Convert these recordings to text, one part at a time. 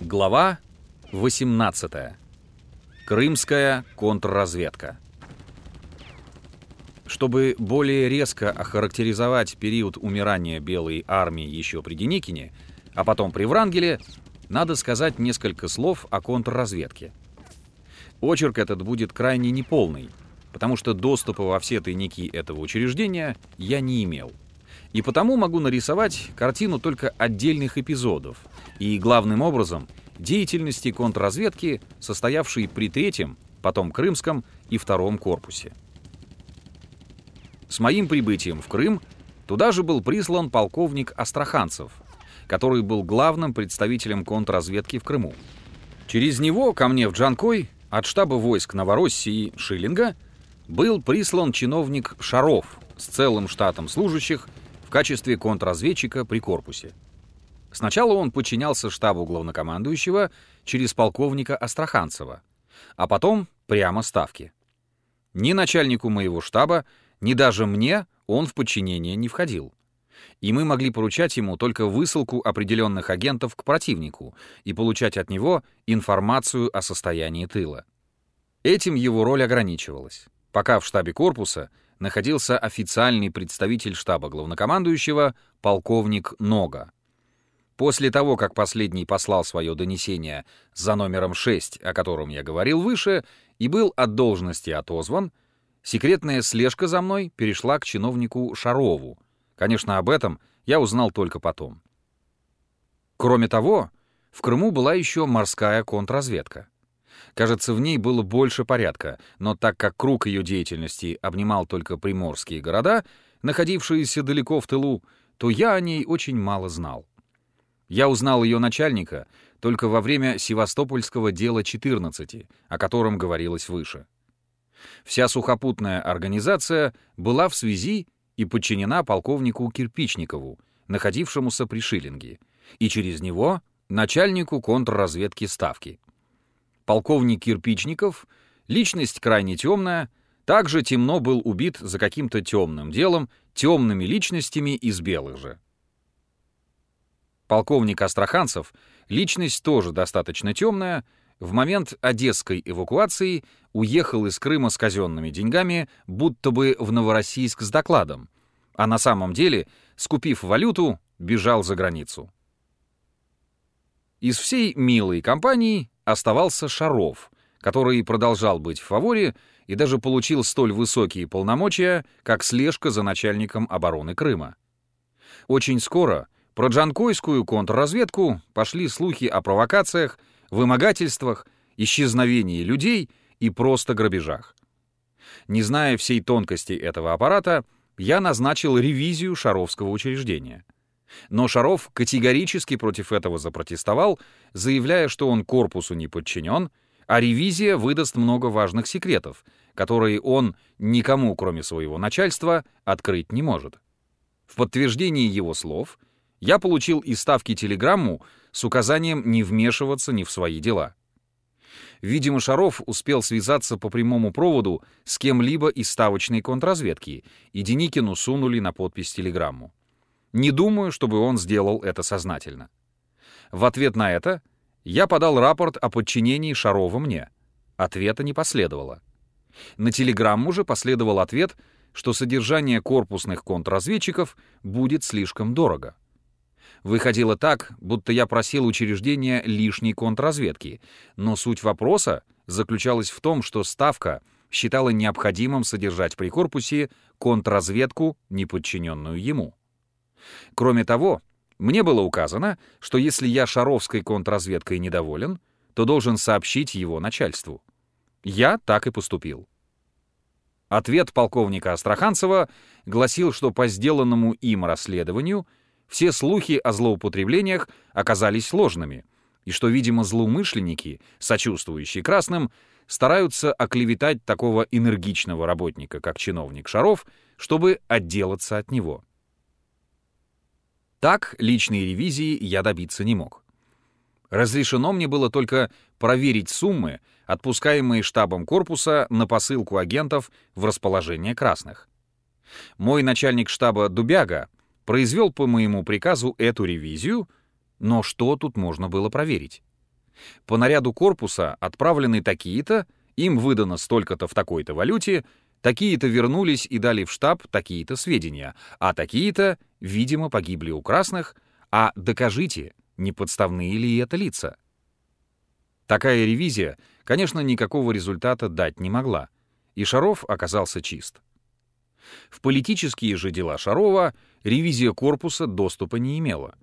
Глава 18. Крымская контрразведка. Чтобы более резко охарактеризовать период умирания Белой армии еще при Деникине, а потом при Врангеле, надо сказать несколько слов о контрразведке. Очерк этот будет крайне неполный, потому что доступа во все тайники этого учреждения я не имел. И потому могу нарисовать картину только отдельных эпизодов и, главным образом, деятельности контрразведки, состоявшей при третьем, потом Крымском и втором корпусе. С моим прибытием в Крым туда же был прислан полковник Астраханцев, который был главным представителем контрразведки в Крыму. Через него ко мне в Джанкой от штаба войск Новороссии Шиллинга был прислан чиновник Шаров с целым штатом служащих в качестве контрразведчика при корпусе. Сначала он подчинялся штабу главнокомандующего через полковника Астраханцева, а потом прямо ставки. Ни начальнику моего штаба, ни даже мне он в подчинение не входил. И мы могли поручать ему только высылку определенных агентов к противнику и получать от него информацию о состоянии тыла. Этим его роль ограничивалась, пока в штабе корпуса находился официальный представитель штаба главнокомандующего полковник Нога. После того, как последний послал свое донесение за номером 6, о котором я говорил выше, и был от должности отозван, секретная слежка за мной перешла к чиновнику Шарову. Конечно, об этом я узнал только потом. Кроме того, в Крыму была еще морская контрразведка. Кажется, в ней было больше порядка, но так как круг ее деятельности обнимал только приморские города, находившиеся далеко в тылу, то я о ней очень мало знал. Я узнал ее начальника только во время Севастопольского дела 14, о котором говорилось выше. Вся сухопутная организация была в связи и подчинена полковнику Кирпичникову, находившемуся при Шиллинге, и через него начальнику контрразведки Ставки. Полковник Кирпичников, личность крайне темная, также темно был убит за каким-то темным делом, темными личностями из белых же. Полковник Астраханцев, личность тоже достаточно темная, в момент одесской эвакуации уехал из Крыма с казенными деньгами, будто бы в Новороссийск с докладом, а на самом деле, скупив валюту, бежал за границу. Из всей милой компании оставался Шаров, который продолжал быть в фаворе и даже получил столь высокие полномочия, как слежка за начальником обороны Крыма. Очень скоро про джанкойскую контрразведку пошли слухи о провокациях, вымогательствах, исчезновении людей и просто грабежах. Не зная всей тонкости этого аппарата, я назначил ревизию Шаровского учреждения. Но Шаров категорически против этого запротестовал, заявляя, что он корпусу не подчинен, а ревизия выдаст много важных секретов, которые он никому, кроме своего начальства, открыть не может. В подтверждении его слов я получил из ставки телеграмму с указанием не вмешиваться ни в свои дела. Видимо, Шаров успел связаться по прямому проводу с кем-либо из ставочной контрразведки, и Деникину сунули на подпись телеграмму. Не думаю, чтобы он сделал это сознательно. В ответ на это я подал рапорт о подчинении Шарова мне. Ответа не последовало. На телеграмму же последовал ответ, что содержание корпусных контрразведчиков будет слишком дорого. Выходило так, будто я просил учреждения лишней контрразведки, но суть вопроса заключалась в том, что Ставка считала необходимым содержать при корпусе контрразведку, не подчиненную ему. Кроме того, мне было указано, что если я шаровской контрразведкой недоволен, то должен сообщить его начальству. Я так и поступил. Ответ полковника Астраханцева гласил, что по сделанному им расследованию — все слухи о злоупотреблениях оказались ложными, и что, видимо, злоумышленники, сочувствующие красным, стараются оклеветать такого энергичного работника, как чиновник Шаров, чтобы отделаться от него. Так личной ревизии я добиться не мог. Разрешено мне было только проверить суммы, отпускаемые штабом корпуса на посылку агентов в расположение красных. Мой начальник штаба Дубяга произвел по моему приказу эту ревизию, но что тут можно было проверить? По наряду корпуса отправлены такие-то, им выдано столько-то в такой-то валюте, такие-то вернулись и дали в штаб такие-то сведения, а такие-то, видимо, погибли у красных, а докажите, не подставные ли это лица. Такая ревизия, конечно, никакого результата дать не могла, и Шаров оказался чист. В политические же дела Шарова ревизия корпуса доступа не имела.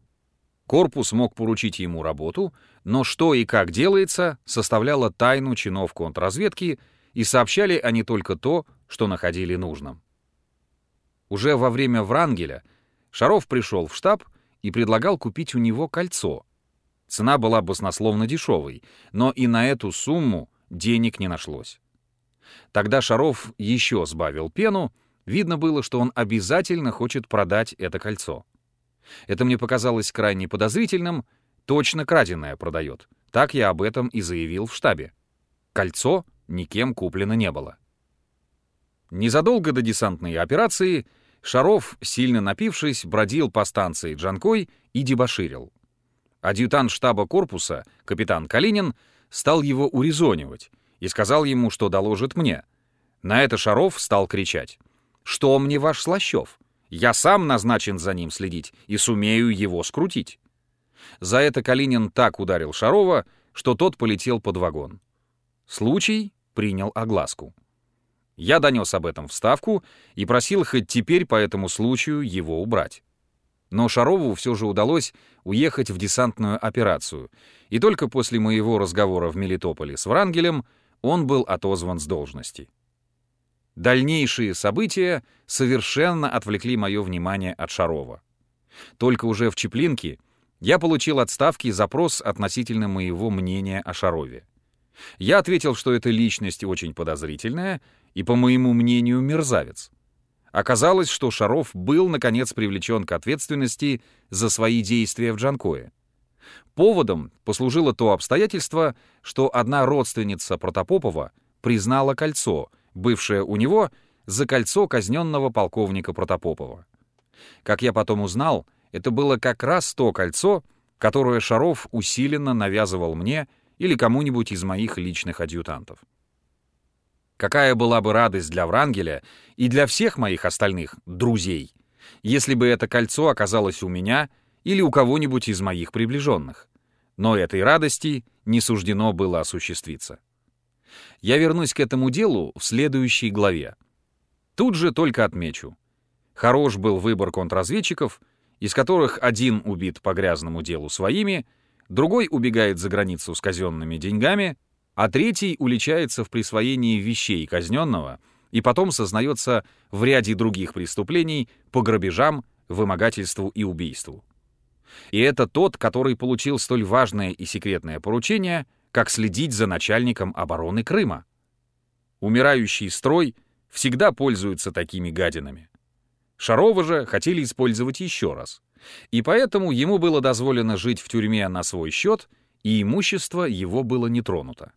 Корпус мог поручить ему работу, но что и как делается, составляло тайну чинов контрразведки, и сообщали они только то, что находили нужным. Уже во время Врангеля Шаров пришел в штаб и предлагал купить у него кольцо. Цена была баснословно дешевой, но и на эту сумму денег не нашлось. Тогда Шаров еще сбавил пену, видно было, что он обязательно хочет продать это кольцо. Это мне показалось крайне подозрительным, точно краденое продает. Так я об этом и заявил в штабе. Кольцо никем куплено не было. Незадолго до десантной операции Шаров, сильно напившись, бродил по станции Джанкой и дебоширил. Адъютант штаба корпуса, капитан Калинин, стал его урезонивать и сказал ему, что доложит мне. На это Шаров стал кричать. «Что мне ваш Слащев? Я сам назначен за ним следить и сумею его скрутить». За это Калинин так ударил Шарова, что тот полетел под вагон. Случай принял огласку. Я донес об этом в Ставку и просил хоть теперь по этому случаю его убрать. Но Шарову все же удалось уехать в десантную операцию, и только после моего разговора в Мелитополе с Врангелем он был отозван с должности. Дальнейшие события совершенно отвлекли мое внимание от Шарова. Только уже в Чеплинке я получил от Ставки запрос относительно моего мнения о Шарове. Я ответил, что эта личность очень подозрительная и, по моему мнению, мерзавец. Оказалось, что Шаров был, наконец, привлечен к ответственности за свои действия в Джанкое. Поводом послужило то обстоятельство, что одна родственница Протопопова признала кольцо, бывшее у него, за кольцо казненного полковника Протопопова. Как я потом узнал, это было как раз то кольцо, которое Шаров усиленно навязывал мне или кому-нибудь из моих личных адъютантов. Какая была бы радость для Врангеля и для всех моих остальных друзей, если бы это кольцо оказалось у меня или у кого-нибудь из моих приближенных. Но этой радости не суждено было осуществиться. Я вернусь к этому делу в следующей главе. Тут же только отмечу. Хорош был выбор контрразведчиков, из которых один убит по грязному делу своими — другой убегает за границу с казенными деньгами, а третий уличается в присвоении вещей казненного и потом сознается в ряде других преступлений по грабежам, вымогательству и убийству. И это тот, который получил столь важное и секретное поручение, как следить за начальником обороны Крыма. Умирающий строй всегда пользуется такими гадинами. Шарова же хотели использовать еще раз — и поэтому ему было дозволено жить в тюрьме на свой счет, и имущество его было не тронуто.